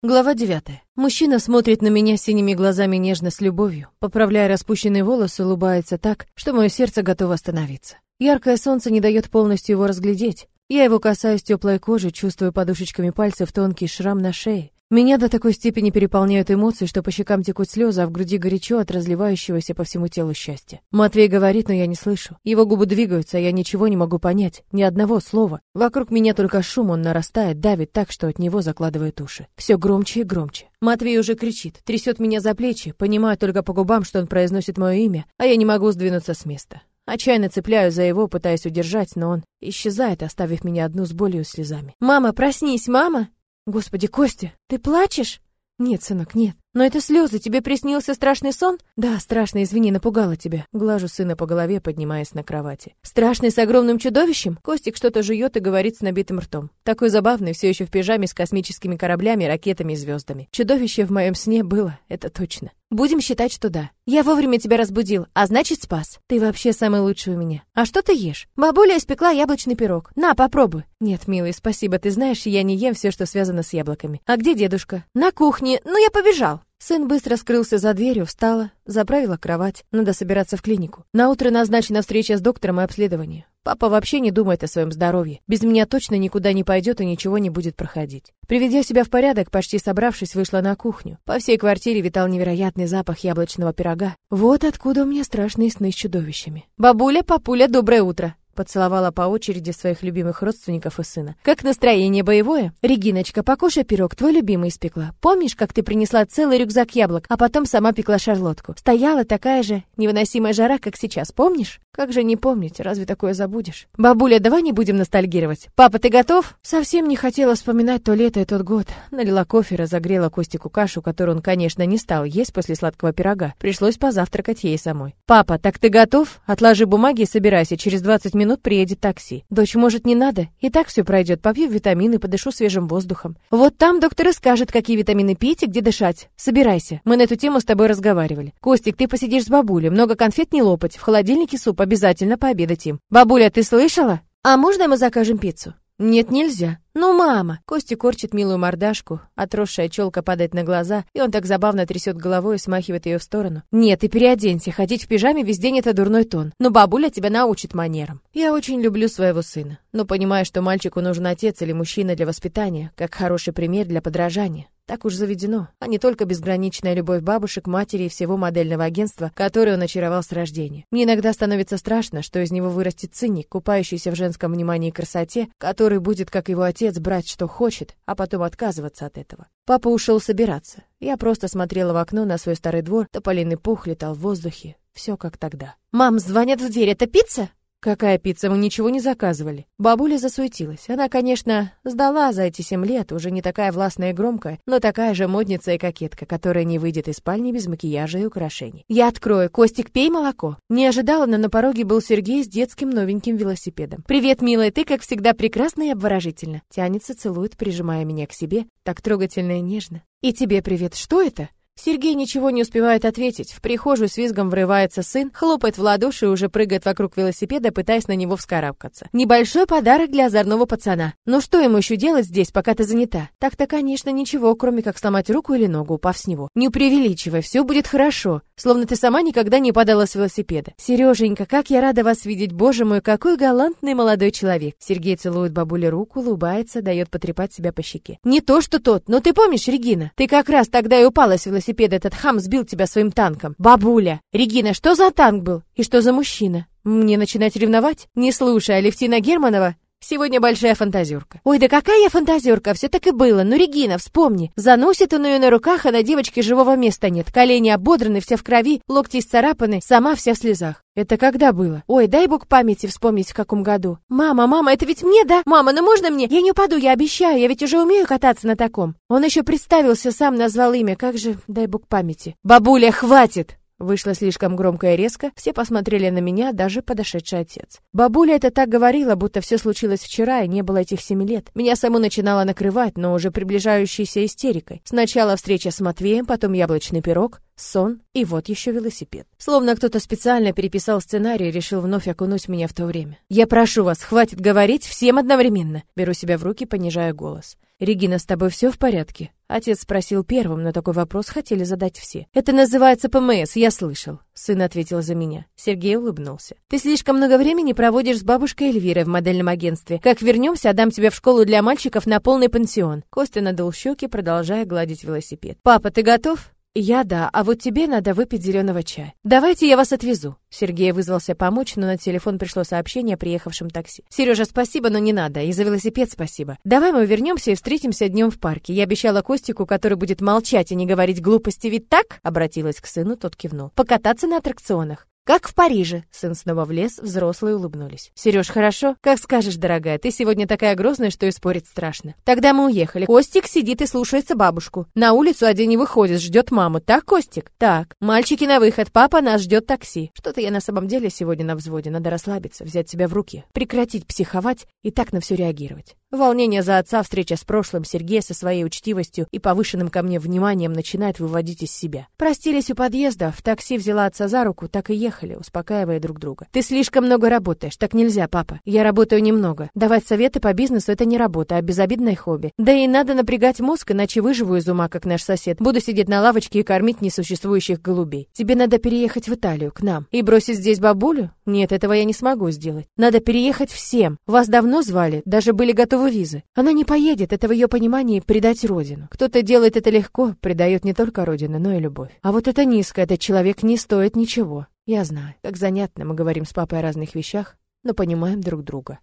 Глава 9. Мужчина смотрит на меня синими глазами нежно с любовью, поправляя распущенные волосы, улыбается так, что мое сердце готово остановиться. Яркое солнце не дает полностью его разглядеть. Я его касаюсь теплой кожи, чувствую подушечками пальцев тонкий шрам на шее. Меня до такой степени переполняют эмоции, что по щекам текут слезы, а в груди горячо от разливающегося по всему телу счастья. Матвей говорит, но я не слышу. Его губы двигаются, а я ничего не могу понять, ни одного слова. Вокруг меня только шум, он нарастает, давит так, что от него закладывает уши. Все громче и громче. Матвей уже кричит, трясет меня за плечи, понимаю только по губам, что он произносит мое имя, а я не могу сдвинуться с места. Отчаянно цепляю за его, пытаясь удержать, но он исчезает, оставив меня одну с болью и слезами. «Мама, проснись, мама!» Господи, Костя, ты плачешь? Нет, сынок, нет. Но это слезы, тебе приснился страшный сон? Да, страшно, извини, напугала тебя. Глажу сына по голове, поднимаясь на кровати. Страшный с огромным чудовищем? Костик что-то жует и говорит с набитым ртом. Такой забавный, все еще в пижаме с космическими кораблями, ракетами и звездами. Чудовище в моем сне было, это точно. Будем считать, что да. Я вовремя тебя разбудил, а значит спас. Ты вообще самый лучший у меня. А что ты ешь? Бабуля испекла яблочный пирог. На, попробуй. Нет, милый, спасибо. Ты знаешь, я не ем все, что связано с яблоками. А где дедушка? На кухне. Ну я побежал. Сын быстро скрылся за дверью, встала, заправила кровать. Надо собираться в клинику. На утро назначена встреча с доктором и обследование. Папа вообще не думает о своем здоровье. Без меня точно никуда не пойдет и ничего не будет проходить. Приведя себя в порядок, почти собравшись, вышла на кухню. По всей квартире витал невероятный запах яблочного пирога. Вот откуда у меня страшные сны с чудовищами. «Бабуля, папуля, доброе утро!» Поцеловала по очереди своих любимых родственников и сына. «Как настроение боевое?» «Региночка, покушай пирог, твой любимый испекла. Помнишь, как ты принесла целый рюкзак яблок, а потом сама пекла шарлотку? Стояла такая же невыносимая жара, как сейчас, помнишь?» «Как же не помнить, разве такое забудешь?» «Бабуля, давай не будем ностальгировать. Папа, ты готов?» Совсем не хотела вспоминать то лето и тот год. Налила кофе, разогрела Костику кашу, которую он, конечно, не стал есть после сладкого пирога. Пришлось позавтракать ей самой. «Папа, так ты готов? Отложи бумаги и собирайся, через 20 минут минут приедет такси. Дочь, может, не надо? И так все пройдет. Попью витамины, подышу свежим воздухом. Вот там доктор и скажет, какие витамины пить и где дышать. Собирайся. Мы на эту тему с тобой разговаривали. Костик, ты посидишь с бабулей. Много конфет не лопать. В холодильнике суп. Обязательно пообедать им. Бабуля, ты слышала? А можно мы закажем пиццу? Нет, нельзя. «Ну, мама!» Костя корчит милую мордашку, отросшая челка падает на глаза, и он так забавно трясет головой и смахивает ее в сторону. «Нет, ты переоденься, ходить в пижаме весь день — это дурной тон. Но бабуля тебя научит манерам. Я очень люблю своего сына, но понимаю, что мальчику нужен отец или мужчина для воспитания, как хороший пример для подражания. Так уж заведено, а не только безграничная любовь бабушек, матери и всего модельного агентства, которое он очаровал с рождения. Мне иногда становится страшно, что из него вырастет циник, купающийся в женском внимании и красоте, который будет, как его отец, брать что хочет, а потом отказываться от этого. Папа ушел собираться. Я просто смотрела в окно на свой старый двор, тополиный пух летал в воздухе. Все как тогда. «Мам, звонят в дверь, это пицца?» Какая пицца, мы ничего не заказывали. Бабуля засуетилась. Она, конечно, сдала за эти семь лет, уже не такая властная и громкая, но такая же модница и кокетка, которая не выйдет из спальни без макияжа и украшений. Я открою. Костик, пей молоко. Не ожидала, но на пороге был Сергей с детским новеньким велосипедом. Привет, милая, ты, как всегда, прекрасна и обворожительна. Тянется, целует, прижимая меня к себе, так трогательно и нежно. И тебе привет. Что это? Сергей ничего не успевает ответить. В прихожую с визгом врывается сын, хлопает в ладоши и уже прыгает вокруг велосипеда, пытаясь на него вскарабкаться. Небольшой подарок для озорного пацана. Ну что ему еще делать здесь, пока ты занята? Так-то, конечно, ничего, кроме как сломать руку или ногу, упав с него. Не преувеличивай, все будет хорошо. Словно ты сама никогда не падала с велосипеда. Сереженька, как я рада вас видеть, боже мой, какой галантный молодой человек. Сергей целует бабуле руку, улыбается, дает потрепать себя по щеке. Не то, что тот, но ты помнишь, Регина? Ты как раз тогда и упала с велосипеда велосипеда этот хам сбил тебя своим танком. Бабуля! Регина, что за танк был? И что за мужчина? Мне начинать ревновать? Не слушай, Алевтина Германова Сегодня большая фантазерка. Ой, да какая я фантазерка, все так и было. Ну, Регина, вспомни. Заносит он ее на руках, а на девочке живого места нет. Колени ободраны, вся в крови, локти исцарапаны, сама вся в слезах. Это когда было? Ой, дай бог памяти вспомнить, в каком году. Мама, мама, это ведь мне, да? Мама, ну можно мне? Я не упаду, я обещаю, я ведь уже умею кататься на таком. Он еще представился, сам назвал имя, как же, дай бог памяти. Бабуля, хватит! Вышло слишком громко и резко, все посмотрели на меня, даже подошедший отец. Бабуля это так говорила, будто все случилось вчера и не было этих семи лет. Меня саму начинало накрывать, но уже приближающейся истерикой. Сначала встреча с Матвеем, потом яблочный пирог, сон и вот еще велосипед. Словно кто-то специально переписал сценарий и решил вновь окунуть меня в то время. Я прошу вас, хватит говорить всем одновременно. Беру себя в руки, понижая голос. Регина, с тобой все в порядке? Отец спросил первым, но такой вопрос хотели задать все. Это называется ПМС, я слышал. Сын ответил за меня. Сергей улыбнулся. Ты слишком много времени проводишь с бабушкой Эльвирой в модельном агентстве. Как вернемся, отдам тебя в школу для мальчиков на полный пансион. Костя надул щеки, продолжая гладить велосипед. Папа, ты готов? Я да, а вот тебе надо выпить зеленого чая. Давайте я вас отвезу. Сергей вызвался помочь, но на телефон пришло сообщение о приехавшем такси. Сережа, спасибо, но не надо. И за велосипед спасибо. Давай мы вернемся и встретимся днем в парке. Я обещала Костику, который будет молчать и не говорить глупости, ведь так? Обратилась к сыну, тот кивнул. Покататься на аттракционах. Как в Париже. Сын снова влез, взрослые улыбнулись. Сереж, хорошо? Как скажешь, дорогая. Ты сегодня такая грозная, что и спорить страшно. Тогда мы уехали. Костик сидит и слушается бабушку. На улицу один не выходит, ждет маму. Так, Костик? Так. Мальчики на выход. Папа нас ждет такси. Что-то я на самом деле сегодня на взводе. Надо расслабиться, взять себя в руки, прекратить психовать и так на все реагировать. Волнение за отца, встреча с прошлым, Сергей со своей учтивостью и повышенным ко мне вниманием начинает выводить из себя. Простились у подъезда, в такси взяла отца за руку, так и ехали, успокаивая друг друга. «Ты слишком много работаешь, так нельзя, папа. Я работаю немного. Давать советы по бизнесу — это не работа, а безобидное хобби. Да и надо напрягать мозг, иначе выживу из ума, как наш сосед. Буду сидеть на лавочке и кормить несуществующих голубей. Тебе надо переехать в Италию, к нам. И бросить здесь бабулю? Нет, этого я не смогу сделать. Надо переехать всем. Вас давно звали, даже были готовы готовы визы. Она не поедет, это в ее понимании предать родину. Кто-то делает это легко, предает не только родину, но и любовь. А вот это низко, этот человек не стоит ничего. Я знаю, как занятно мы говорим с папой о разных вещах, но понимаем друг друга.